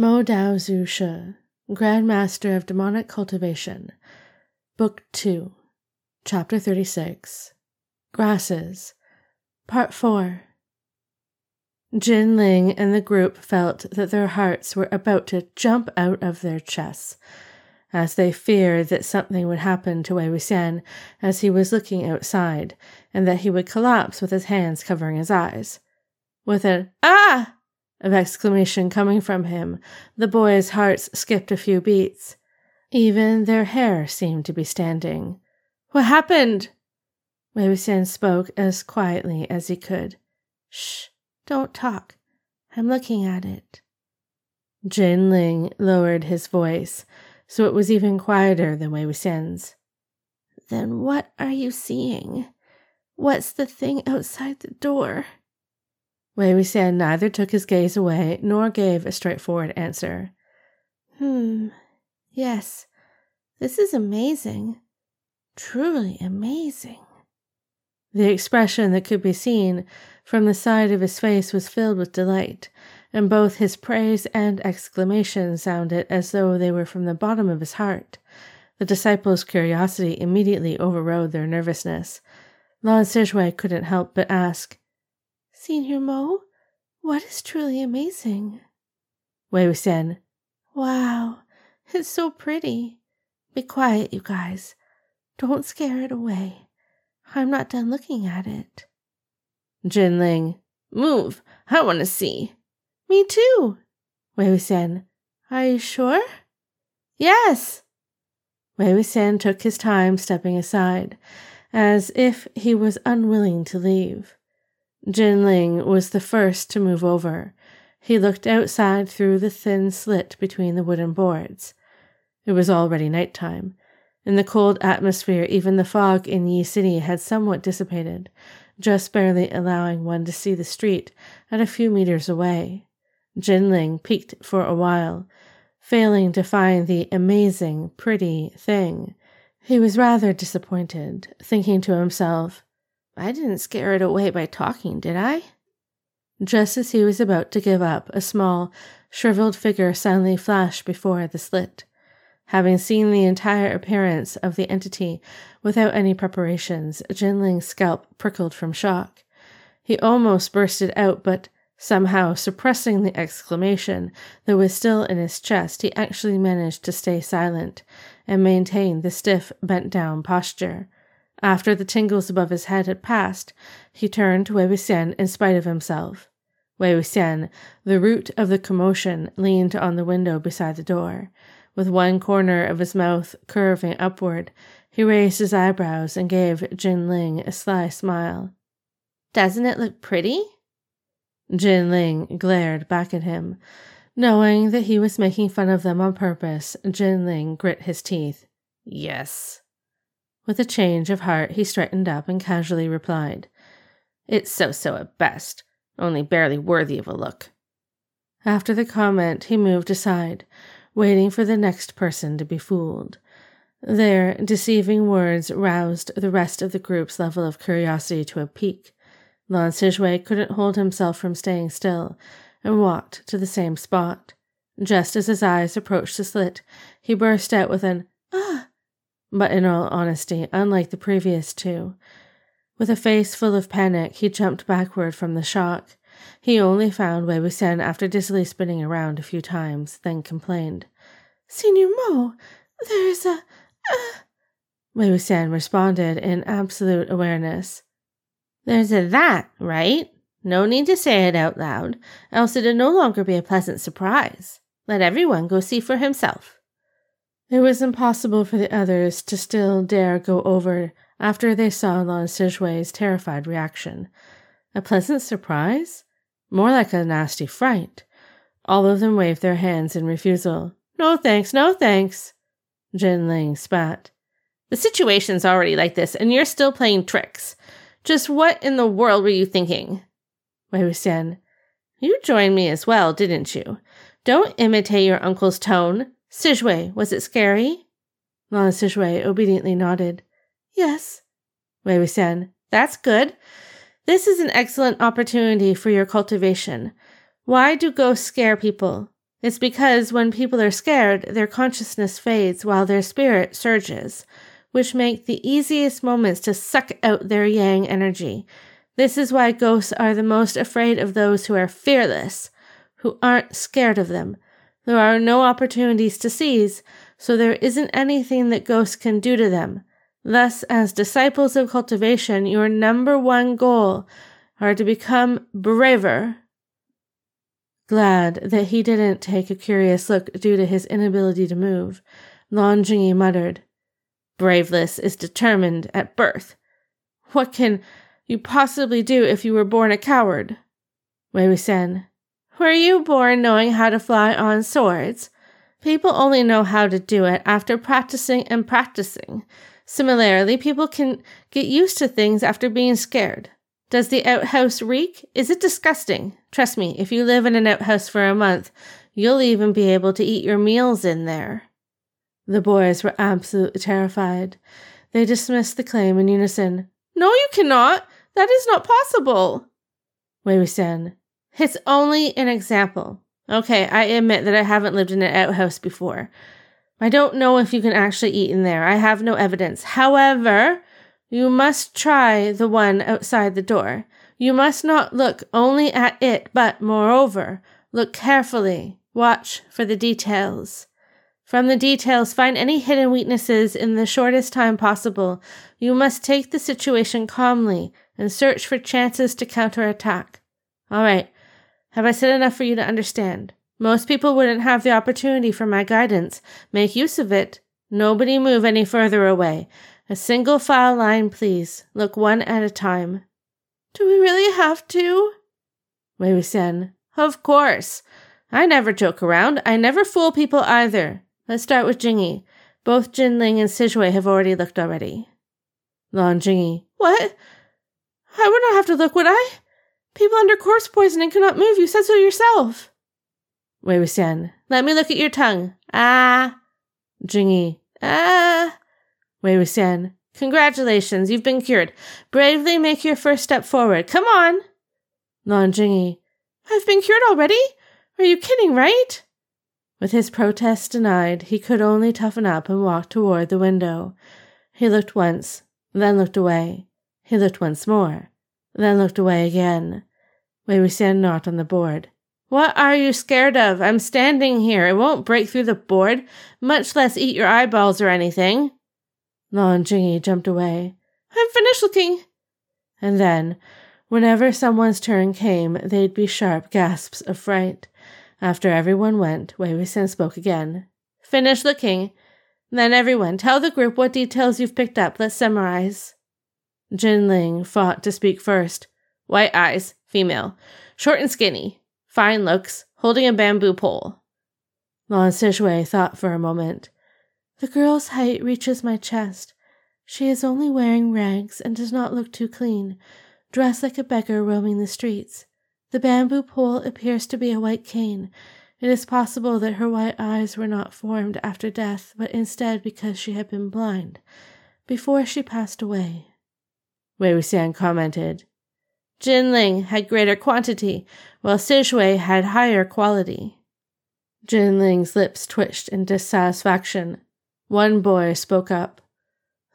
Mo Dao Zhu Shi, Grand Master of Demonic Cultivation, Book 2, Chapter 36 Grasses, Part 4 Jin Ling and the group felt that their hearts were about to jump out of their chests as they feared that something would happen to Wei Wuxian as he was looking outside and that he would collapse with his hands covering his eyes. With an ah of exclamation coming from him, the boys' hearts skipped a few beats. Even their hair seemed to be standing. What happened? Wuxian spoke as quietly as he could. Shh, don't talk. I'm looking at it. Jin Ling lowered his voice, so it was even quieter than Wei Wuxian's. Then what are you seeing? What's the thing outside the door? Wei neither took his gaze away nor gave a straightforward answer. Hmm, yes, this is amazing. Truly amazing. The expression that could be seen from the side of his face was filled with delight, and both his praise and exclamation sounded as though they were from the bottom of his heart. The disciples' curiosity immediately overrode their nervousness. Lan Sizhui couldn't help but ask, Senior Mo, what is truly amazing? Wei Wuxian, wow, it's so pretty. Be quiet, you guys. Don't scare it away. I'm not done looking at it. Jin Ling, move. I want to see. Me too. Wei Wuxian, are you sure? Yes. Wei Wuxian took his time stepping aside, as if he was unwilling to leave. Jin Ling was the first to move over. He looked outside through the thin slit between the wooden boards. It was already night time. In the cold atmosphere, even the fog in Yi City had somewhat dissipated, just barely allowing one to see the street at a few meters away. Jin Ling peeked for a while, failing to find the amazing, pretty thing. He was rather disappointed, thinking to himself, I didn't scare it away by talking, did I? Just as he was about to give up, a small, shriveled figure suddenly flashed before the slit. Having seen the entire appearance of the entity without any preparations, Jinling's scalp prickled from shock. He almost bursted out, but somehow suppressing the exclamation that was still in his chest, he actually managed to stay silent and maintain the stiff, bent down posture. After the tingles above his head had passed, he turned to Wei Wuxian in spite of himself. Wei Wuxian, the root of the commotion, leaned on the window beside the door. With one corner of his mouth curving upward, he raised his eyebrows and gave Jin Ling a sly smile. Doesn't it look pretty? Jin Ling glared back at him. Knowing that he was making fun of them on purpose, Jin Ling grit his teeth. Yes. With a change of heart, he straightened up and casually replied, It's so so at best, only barely worthy of a look. After the comment, he moved aside, waiting for the next person to be fooled. Their deceiving words roused the rest of the group's level of curiosity to a peak. Lan Sizhui couldn't hold himself from staying still and walked to the same spot. Just as his eyes approached the slit, he burst out with an ah but in all honesty, unlike the previous two. With a face full of panic, he jumped backward from the shock. He only found Wei Wuxian after dizzily spinning around a few times, then complained. Senior Mo, there is a... Uh... Wei Wuxian responded in absolute awareness. There's a that, right? No need to say it out loud, else it'd no longer be a pleasant surprise. Let everyone go see for himself. It was impossible for the others to still dare go over after they saw Lan Sizhui's terrified reaction. A pleasant surprise? More like a nasty fright. All of them waved their hands in refusal. No thanks, no thanks. Jin Ling spat. The situation's already like this, and you're still playing tricks. Just what in the world were you thinking? Wei Wuxian. You joined me as well, didn't you? Don't imitate your uncle's tone. Sizhui, was it scary? Lan Sizhui obediently nodded. Yes. Wei Wuxian, that's good. This is an excellent opportunity for your cultivation. Why do ghosts scare people? It's because when people are scared, their consciousness fades while their spirit surges, which make the easiest moments to suck out their yang energy. This is why ghosts are the most afraid of those who are fearless, who aren't scared of them. There are no opportunities to seize, so there isn't anything that ghosts can do to them. Thus, as disciples of cultivation, your number one goal are to become braver Glad that he didn't take a curious look due to his inability to move, Lan Jingyi muttered, Braveless is determined at birth. What can you possibly do if you were born a coward? Wei Wuxian, were you born knowing how to fly on swords? People only know how to do it after practicing and practicing. Similarly, people can get used to things after being scared. Does the outhouse reek? Is it disgusting? Trust me, if you live in an outhouse for a month, you'll even be able to eat your meals in there. The boys were absolutely terrified. They dismissed the claim in unison. No, you cannot. That is not possible. Wei Wuxian. It's only an example. Okay, I admit that I haven't lived in an outhouse before. I don't know if you can actually eat in there. I have no evidence. However, you must try the one outside the door. You must not look only at it, but, moreover, look carefully. Watch for the details. From the details, find any hidden weaknesses in the shortest time possible. You must take the situation calmly and search for chances to counterattack. All right. Have I said enough for you to understand? Most people wouldn't have the opportunity for my guidance. Make use of it. Nobody move any further away. A single file line, please. Look one at a time. Do we really have to? Wei Wuxian. Of course. I never joke around. I never fool people either. Let's start with Jingyi. Both Jinling and Sizhui have already looked already. Lan Jingyi. What? I would not have to look, would I? People under corpse poisoning cannot move. You said so yourself. Wei Wuxian. Let me look at your tongue. Ah. Jingyi. Ah. Wei Wuxian, congratulations, you've been cured. Bravely make your first step forward. Come on. Lan Jingyi, I've been cured already? Are you kidding, right? With his protest denied, he could only toughen up and walk toward the window. He looked once, then looked away. He looked once more, then looked away again. Wei Wuxian not on the board. What are you scared of? I'm standing here. It won't break through the board, much less eat your eyeballs or anything. Lan Jingyi jumped away. I'm finished looking. And then, whenever someone's turn came, they'd be sharp gasps of fright. After everyone went, Wei Wuxian spoke again. Finish looking. Then everyone, tell the group what details you've picked up. Let's summarize. Jinling fought to speak first. White eyes, female. Short and skinny. Fine looks, holding a bamboo pole. Lan Sizhui thought for a moment. The girl's height reaches my chest. She is only wearing rags and does not look too clean, dressed like a beggar roaming the streets. The bamboo pole appears to be a white cane. It is possible that her white eyes were not formed after death, but instead because she had been blind before she passed away. Wei Wuxian commented. Jinling had greater quantity, while Sizhui had higher quality. Jinling's lips twitched in dissatisfaction. One boy spoke up.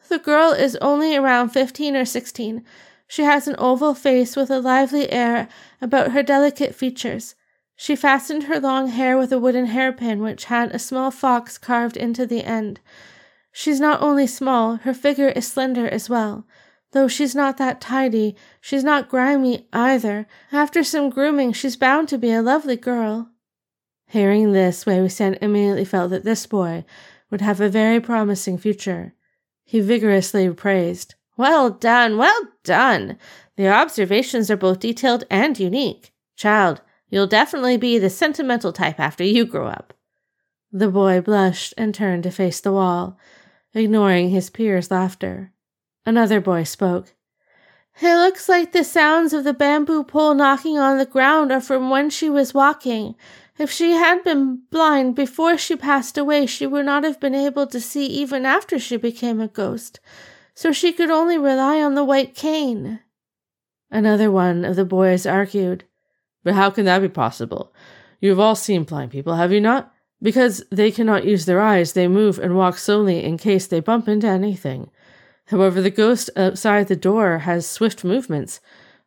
The girl is only around fifteen or sixteen. She has an oval face with a lively air about her delicate features. She fastened her long hair with a wooden hairpin which had a small fox carved into the end. She's not only small, her figure is slender as well. Though she's not that tidy, she's not grimy either. After some grooming, she's bound to be a lovely girl. Hearing this, Wei Wuxian immediately felt that this boy would have a very promising future. He vigorously praised. Well done, well done. The observations are both detailed and unique. Child, you'll definitely be the sentimental type after you grow up. The boy blushed and turned to face the wall, ignoring his peers' laughter. Another boy spoke. It looks like the sounds of the bamboo pole knocking on the ground are from when she was walking. If she had been blind before she passed away, she would not have been able to see even after she became a ghost, so she could only rely on the white cane. Another one of the boys argued. But how can that be possible? You have all seen blind people, have you not? Because they cannot use their eyes, they move and walk slowly in case they bump into anything. However, the ghost outside the door has swift movements.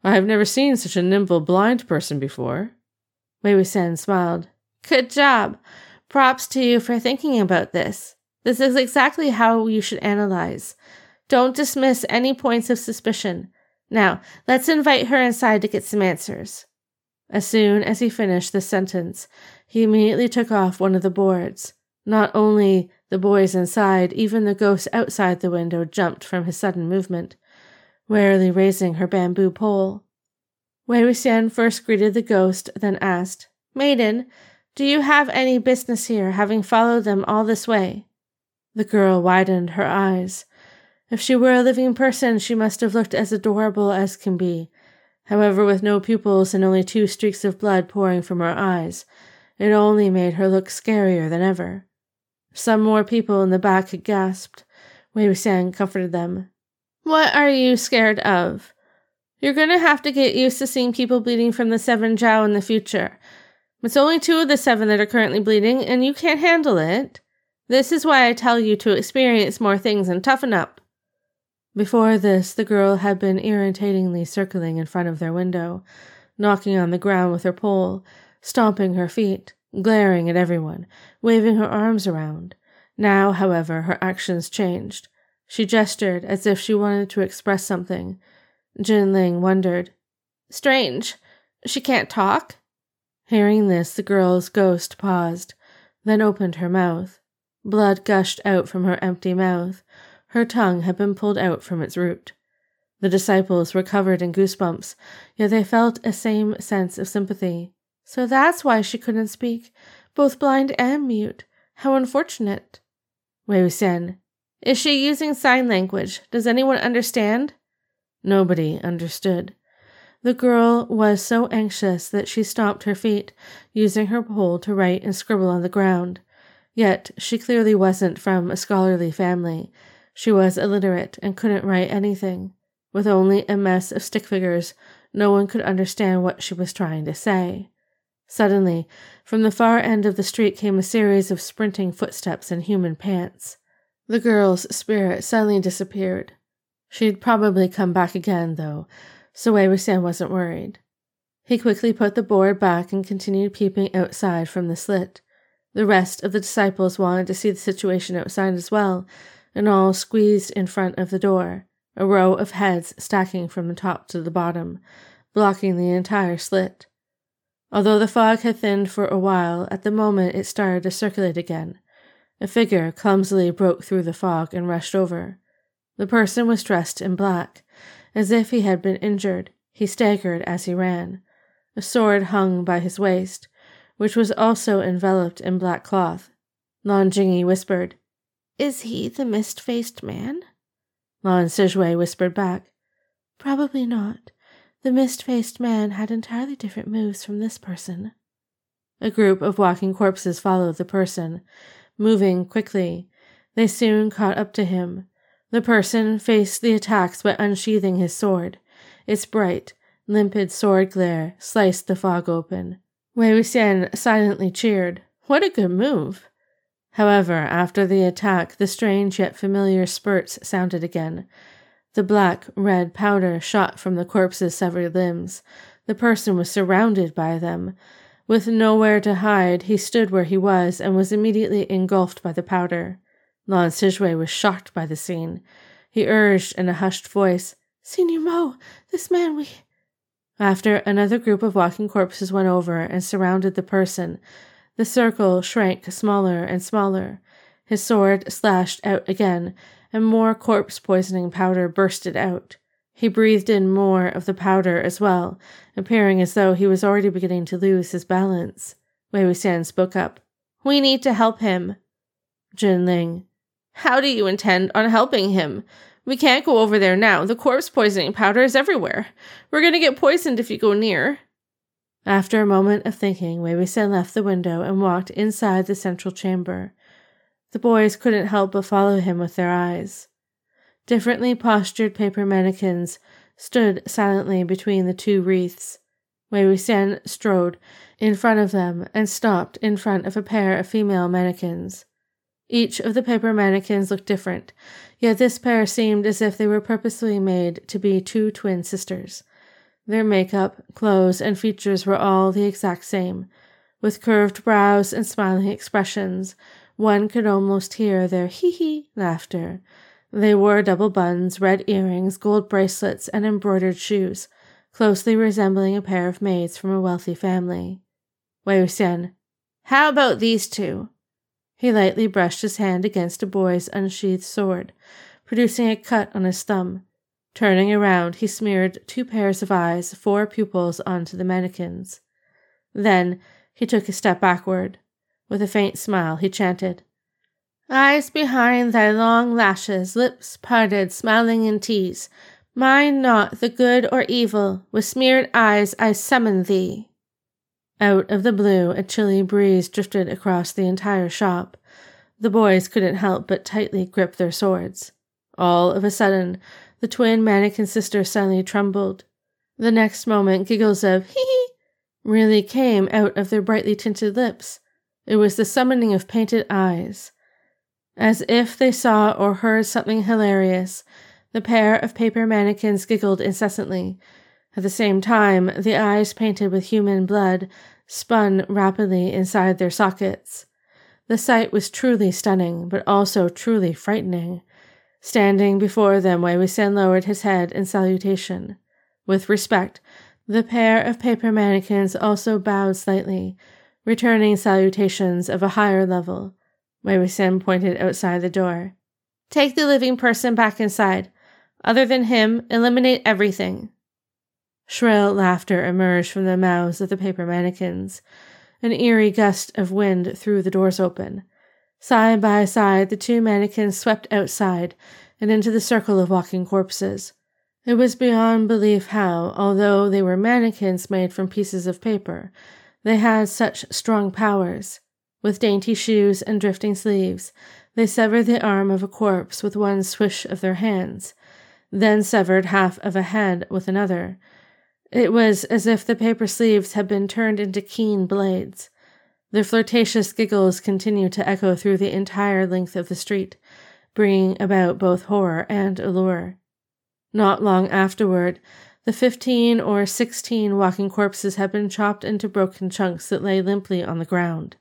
I have never seen such a nimble blind person before. Wei Wuxian smiled. Good job. Props to you for thinking about this. This is exactly how you should analyze. Don't dismiss any points of suspicion. Now, let's invite her inside to get some answers. As soon as he finished the sentence, he immediately took off one of the boards. Not only the boys inside, even the ghost outside the window jumped from his sudden movement, warily raising her bamboo pole. Wei Wuxian first greeted the ghost, then asked, Maiden, do you have any business here, having followed them all this way? The girl widened her eyes. If she were a living person, she must have looked as adorable as can be. However, with no pupils and only two streaks of blood pouring from her eyes, it only made her look scarier than ever. Some more people in the back had gasped. Wei comforted them. What are you scared of? You're going to have to get used to seeing people bleeding from the seven jiao in the future. It's only two of the seven that are currently bleeding, and you can't handle it. This is why I tell you to experience more things and toughen up. Before this, the girl had been irritatingly circling in front of their window, knocking on the ground with her pole, stomping her feet, glaring at everyone, waving her arms around. Now, however, her actions changed. She gestured as if she wanted to express something. Jin Ling wondered. Strange. She can't talk? Hearing this, the girl's ghost paused, then opened her mouth. Blood gushed out from her empty mouth, her tongue had been pulled out from its root. The disciples were covered in goosebumps, yet they felt a same sense of sympathy. So that's why she couldn't speak, both blind and mute. How unfortunate. Wei Wuxian. Is she using sign language? Does anyone understand? Nobody understood. The girl was so anxious that she stomped her feet, using her pole to write and scribble on the ground. Yet she clearly wasn't from a scholarly family, she was illiterate and couldn't write anything. With only a mess of stick figures, no one could understand what she was trying to say. Suddenly, from the far end of the street came a series of sprinting footsteps and human pants. The girl's spirit suddenly disappeared. She'd probably come back again, though, so Wei wasn't worried. He quickly put the board back and continued peeping outside from the slit. The rest of the disciples wanted to see the situation outside as well, and all squeezed in front of the door, a row of heads stacking from the top to the bottom, blocking the entire slit. Although the fog had thinned for a while, at the moment it started to circulate again. A figure clumsily broke through the fog and rushed over. The person was dressed in black. As if he had been injured, he staggered as he ran. A sword hung by his waist, which was also enveloped in black cloth. Lan Jingyi whispered, is he the mist faced man? Lan Sizhui whispered back. Probably not. The mist faced man had entirely different moves from this person. A group of walking corpses followed the person, moving quickly. They soon caught up to him. The person faced the attacks by unsheathing his sword. Its bright, limpid sword glare sliced the fog open. Wei Wuxian silently cheered. What a good move! However, after the attack, the strange yet familiar spurts sounded again. The black, red powder shot from the corpse's severed limbs. The person was surrounded by them. With nowhere to hide, he stood where he was and was immediately engulfed by the powder. Lan Sizhui was shocked by the scene. He urged in a hushed voice, Senior Mo, this man we. After another group of walking corpses went over and surrounded the person, the circle shrank smaller and smaller. His sword slashed out again, and more corpse poisoning powder bursted out. He breathed in more of the powder as well, appearing as though he was already beginning to lose his balance. Wei Wuxian spoke up. We need to help him. Jin Ling. How do you intend on helping him? We can't go over there now. The corpse poisoning powder is everywhere. We're going to get poisoned if you go near. After a moment of thinking, Wei Wuxian left the window and walked inside the central chamber. The boys couldn't help but follow him with their eyes. Differently postured paper mannequins stood silently between the two wreaths. Wei strode in front of them and stopped in front of a pair of female mannequins. Each of the paper mannequins looked different, yet this pair seemed as if they were purposely made to be two twin sisters. Their makeup, clothes, and features were all the exact same. With curved brows and smiling expressions, one could almost hear their hee hee laughter. They wore double buns, red earrings, gold bracelets, and embroidered shoes, closely resembling a pair of maids from a wealthy family. Wei Wuxian, how about these two? He lightly brushed his hand against a boy's unsheathed sword, producing a cut on his thumb. Turning around, he smeared two pairs of eyes, four pupils, onto the mannequins. Then he took a step backward. With a faint smile, he chanted, Eyes behind thy long lashes, lips parted, smiling in tease. Mind not the good or evil, with smeared eyes I summon thee. Out of the blue, a chilly breeze drifted across the entire shop. The boys couldn't help but tightly grip their swords. All of a sudden, the twin mannequin sisters suddenly trembled. The next moment, giggles of hee hee really came out of their brightly tinted lips. It was the summoning of painted eyes. As if they saw or heard something hilarious, the pair of paper mannequins giggled incessantly. At the same time, the eyes painted with human blood spun rapidly inside their sockets. The sight was truly stunning, but also truly frightening. Standing before them, Wei Wuxian lowered his head in salutation. With respect, the pair of paper mannequins also bowed slightly, returning salutations of a higher level. Wei Wuxian pointed outside the door. Take the living person back inside. Other than him, eliminate everything. Shrill laughter emerged from the mouths of the paper mannequins. An eerie gust of wind threw the doors open. Side by side, the two mannequins swept outside and into the circle of walking corpses. It was beyond belief how, although they were mannequins made from pieces of paper, they had such strong powers. With dainty shoes and drifting sleeves, they severed the arm of a corpse with one swish of their hands, then severed half of a head with another. It was as if the paper sleeves had been turned into keen blades. Their flirtatious giggles continued to echo through the entire length of the street, bringing about both horror and allure. Not long afterward, the fifteen or sixteen walking corpses had been chopped into broken chunks that lay limply on the ground.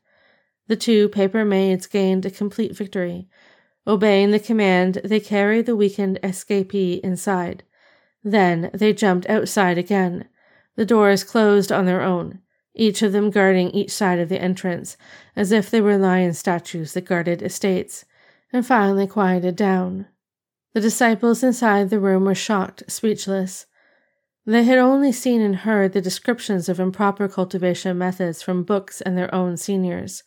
The two paper maids gained a complete victory. Obeying the command, they carried the weakened escapee inside. Then they jumped outside again. The doors closed on their own each of them guarding each side of the entrance, as if they were lion statues that guarded estates, and finally quieted down. The disciples inside the room were shocked, speechless. They had only seen and heard the descriptions of improper cultivation methods from books and their own seniors.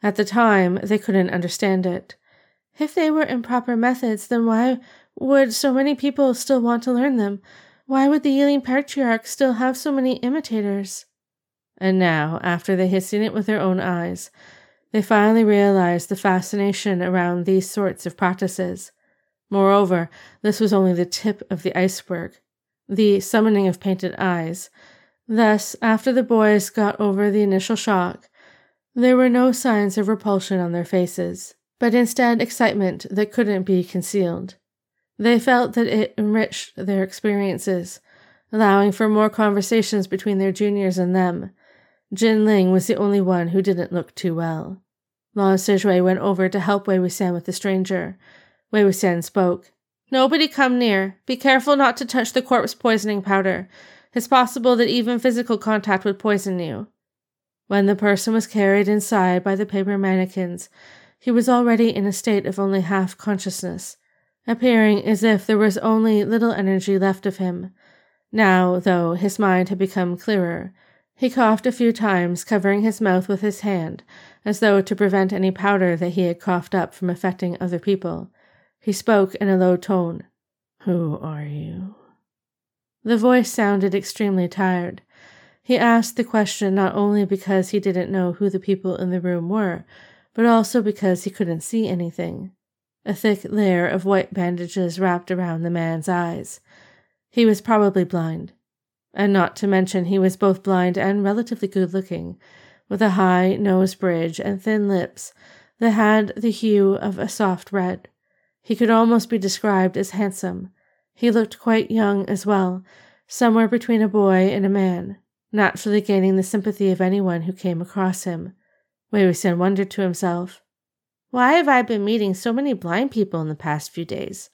At the time, they couldn't understand it. If they were improper methods, then why would so many people still want to learn them? Why would the Yiling patriarch still have so many imitators? And now, after they had seen it with their own eyes, they finally realized the fascination around these sorts of practices. Moreover, this was only the tip of the iceberg, the summoning of painted eyes. Thus, after the boys got over the initial shock, there were no signs of repulsion on their faces, but instead excitement that couldn't be concealed. They felt that it enriched their experiences, allowing for more conversations between their juniors and them, Jin Ling was the only one who didn't look too well. Lan Sizhui went over to help Wei Wuxian with the stranger. Wei Wuxian spoke. Nobody come near. Be careful not to touch the corpse poisoning powder. It's possible that even physical contact would poison you. When the person was carried inside by the paper mannequins, he was already in a state of only half consciousness, appearing as if there was only little energy left of him. Now, though, his mind had become clearer, he coughed a few times, covering his mouth with his hand, as though to prevent any powder that he had coughed up from affecting other people. He spoke in a low tone. Who are you? The voice sounded extremely tired. He asked the question not only because he didn't know who the people in the room were, but also because he couldn't see anything. A thick layer of white bandages wrapped around the man's eyes. He was probably blind. And not to mention he was both blind and relatively good looking, with a high nose bridge and thin lips that had the hue of a soft red. He could almost be described as handsome. He looked quite young as well, somewhere between a boy and a man, naturally gaining the sympathy of anyone who came across him. Wei Wuxian wondered to himself, why have I been meeting so many blind people in the past few days?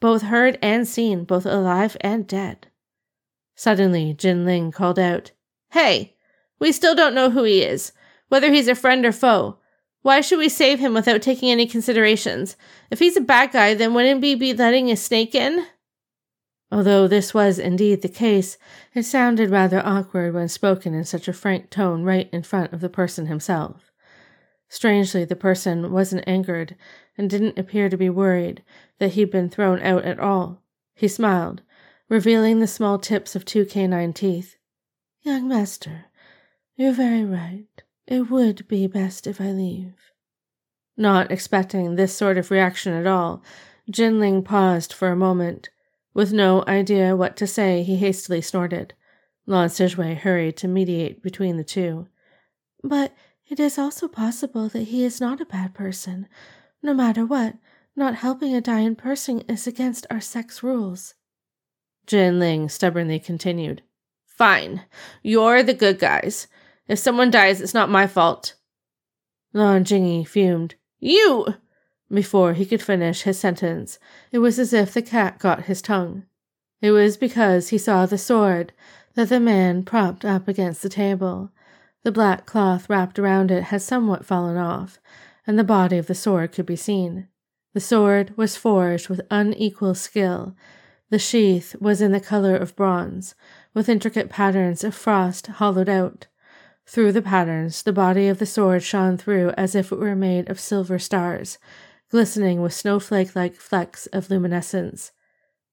Both heard and seen, both alive and dead. Suddenly, Jin Ling called out, Hey! We still don't know who he is, whether he's a friend or foe. Why should we save him without taking any considerations? If he's a bad guy, then wouldn't we be letting a snake in? Although this was indeed the case, it sounded rather awkward when spoken in such a frank tone right in front of the person himself. Strangely, the person wasn't angered and didn't appear to be worried that he'd been thrown out at all. He smiled, revealing the small tips of two canine teeth. Young master, you're very right. It would be best if I leave. Not expecting this sort of reaction at all, Jinling paused for a moment. With no idea what to say, he hastily snorted. Lan Sizhui hurried to mediate between the two. But it is also possible that he is not a bad person. No matter what, not helping a dying person is against our sect rules. Jin Ling stubbornly continued. Fine. You're the good guys. If someone dies, it's not my fault. Jingyi fumed. You! Before he could finish his sentence, it was as if the cat got his tongue. It was because he saw the sword that the man propped up against the table the black cloth wrapped around it had somewhat fallen off, and the body of the sword could be seen. The sword was forged with unequal skill. The sheath was in the color of bronze, with intricate patterns of frost hollowed out. Through the patterns, the body of the sword shone through as if it were made of silver stars, glistening with snowflake like flecks of luminescence.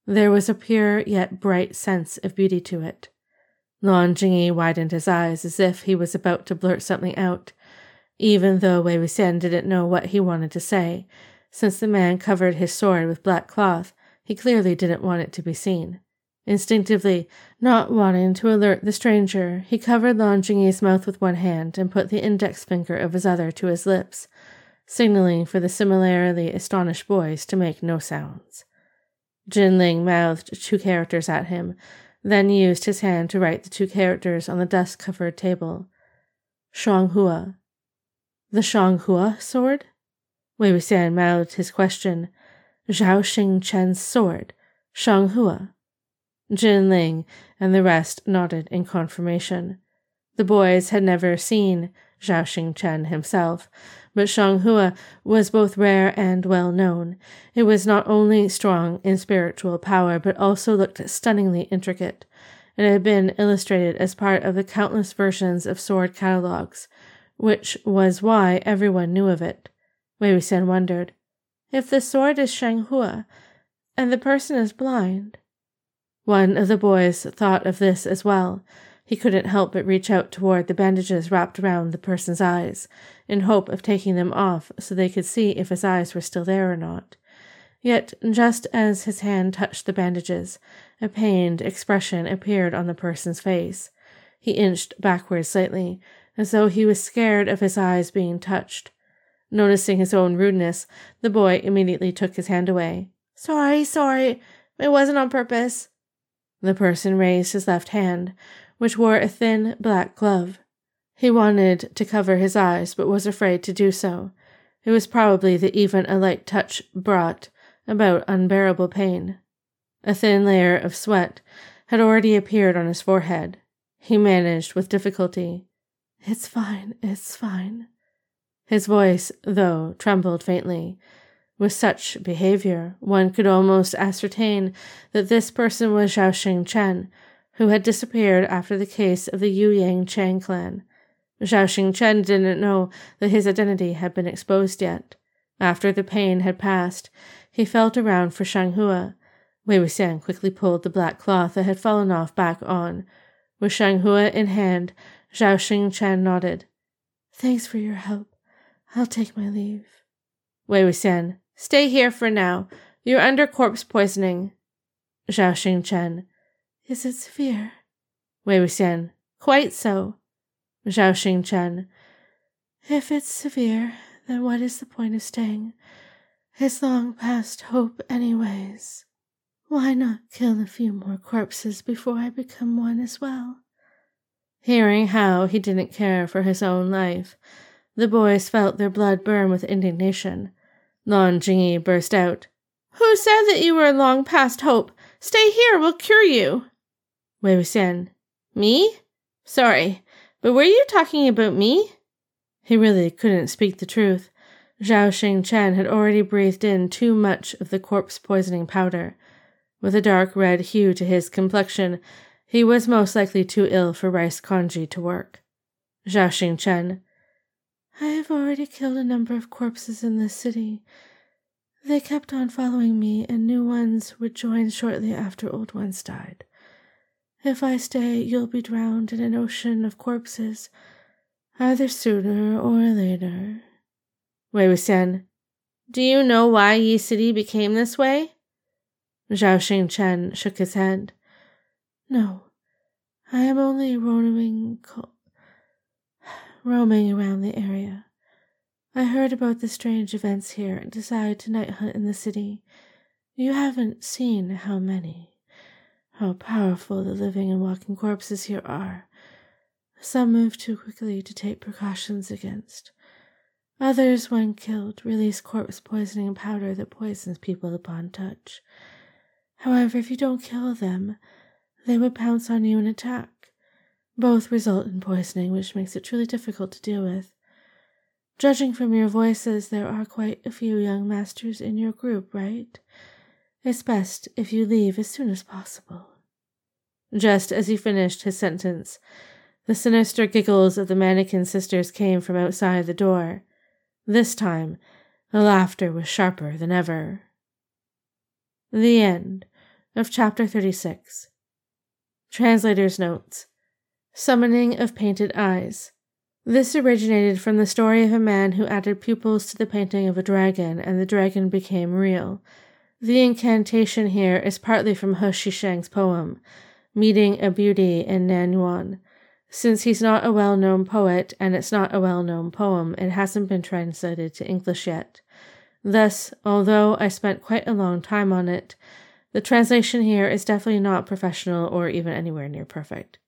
There was a pure yet bright sense of beauty to it. Lan Jingyi widened his eyes as if he was about to blurt something out, even though Wei Wuxian didn't know what he wanted to say. Since the man covered his sword with black cloth, he clearly didn't want it to be seen. Instinctively, not wanting to alert the stranger, he covered Lan Jingyi's mouth with one hand and put the index finger of his other to his lips, signaling for the similarly astonished boys to make no sounds. Jin Ling mouthed two characters at him, then used his hand to write the two characters on the dust covered table. Shuanghua. The Shuanghua sword? Wei Wuxian mouthed his question. Xiao Xing Chen's sword. Shuanghua. Jin Ling and the rest nodded in confirmation. The boys had never seen Zhao Chen himself, but Shuanghua was both rare and well known. It was not only strong in spiritual power, but also looked stunningly intricate. It had been illustrated as part of the countless versions of sword catalogues, which was why everyone knew of it. Wei Wuxian wondered, if the sword is Shuanghua, and the person is blind. One of the boys thought of this as well, he couldn't help but reach out toward the bandages wrapped around the person's eyes, in hope of taking them off so they could see if his eyes were still there or not. Yet, just as his hand touched the bandages, a pained expression appeared on the person's face. He inched backward slightly, as though he was scared of his eyes being touched. Noticing his own rudeness, the boy immediately took his hand away. Sorry, sorry, it wasn't on purpose. The person raised his left hand, which wore a thin black glove. He wanted to cover his eyes, but was afraid to do so. It was probably that even a light touch brought about unbearable pain. A thin layer of sweat had already appeared on his forehead. He managed with difficulty. It's fine, it's fine. His voice, though, trembled faintly. With such behavior, one could almost ascertain that this person was Xiao Xing Chen, who had disappeared after the case of the Yueyang Chang clan. Xiao Xingchen didn't know that his identity had been exposed yet. After the pain had passed, he felt around for Shuanghua. Wei Wuxian quickly pulled the black cloth that had fallen off back on. With Shuanghua in hand, Xiao Xingchen nodded. Thanks for your help. I'll take my leave. Wei Wuxian, stay here for now. You're under corpse poisoning. Xiao Xingchen, is it severe? Wei Wuxian. Quite so. Xiao Xing Chen. If it's severe, then what is the point of staying? It's long past hope, anyways. Why not kill a few more corpses before I become one as well? Hearing how he didn't care for his own life, the boys felt their blood burn with indignation. Lan Jingyi burst out. Who said that you were long past hope? Stay here, we'll cure you. Wei Wuxian. Me? Sorry, but were you talking about me? He really couldn't speak the truth. Xiao Xing Chen had already breathed in too much of the corpse poisoning powder. With a dark red hue to his complexion, he was most likely too ill for rice congee to work. Xiao Xing Chen. I have already killed a number of corpses in this city. They kept on following me, and new ones would join shortly after old ones died. If I stay, you'll be drowned in an ocean of corpses, either sooner or later. Wei Wuxian, do you know why Yi City became this way? Xiao Xing Chen shook his head. No, I am only roaming, roaming around the area. I heard about the strange events here and decided to night hunt in the city. You haven't seen how many, how powerful the living and walking corpses here are. Some move too quickly to take precautions against. Others, when killed, release corpse poisoning powder that poisons people upon touch. However, if you don't kill them, they would pounce on you and attack. Both result in poisoning, which makes it truly difficult to deal with. Judging from your voices, there are quite a few young masters in your group, right? It's best if you leave as soon as possible. Just as he finished his sentence, the sinister giggles of the mannequin sisters came from outside the door. This time, the laughter was sharper than ever. The end of chapter 36. Translator's notes. Summoning of Painted Eyes. This originated from the story of a man who added pupils to the painting of a dragon, and the dragon became real. The incantation here is partly from He Shishang's poem, Meeting a Beauty in Nanyuan. Since he's not a well known poet and it's not a well known poem, it hasn't been translated to English yet. Thus, although I spent quite a long time on it, the translation here is definitely not professional or even anywhere near perfect.